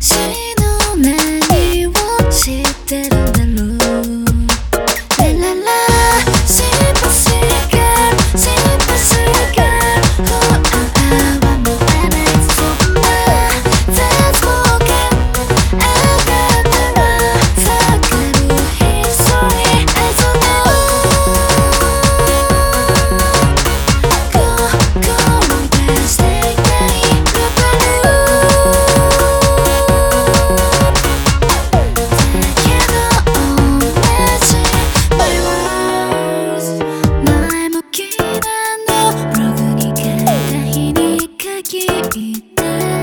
she Yeah.